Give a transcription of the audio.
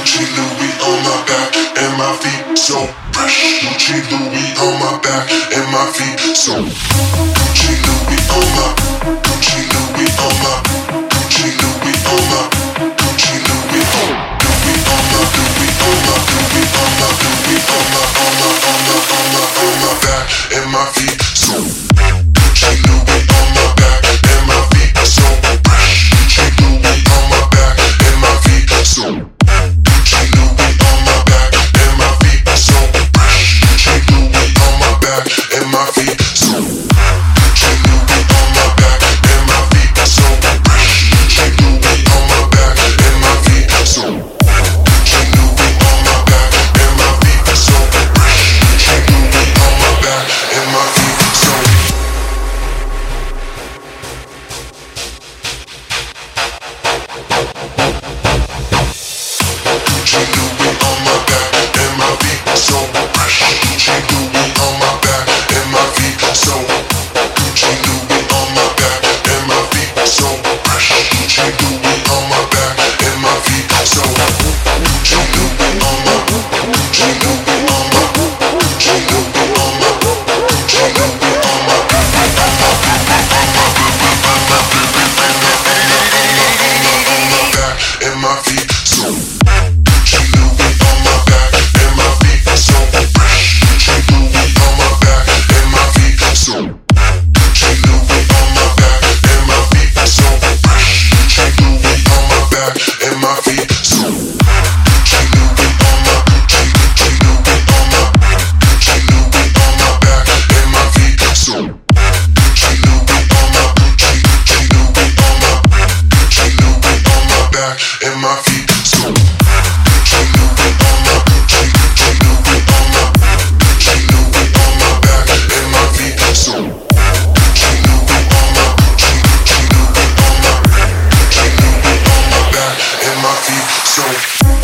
Gucci Louis on my back and my feet so fresh. Gucci Louis on my back and my feet so. Gucci Louis on my. Gucci Louis on my. Gucci Louis on my. Gucci Louis on. Louis on my. Louis on my. Louis on my. Louis on my. On my. On my. On my. On my back and my feet. soul.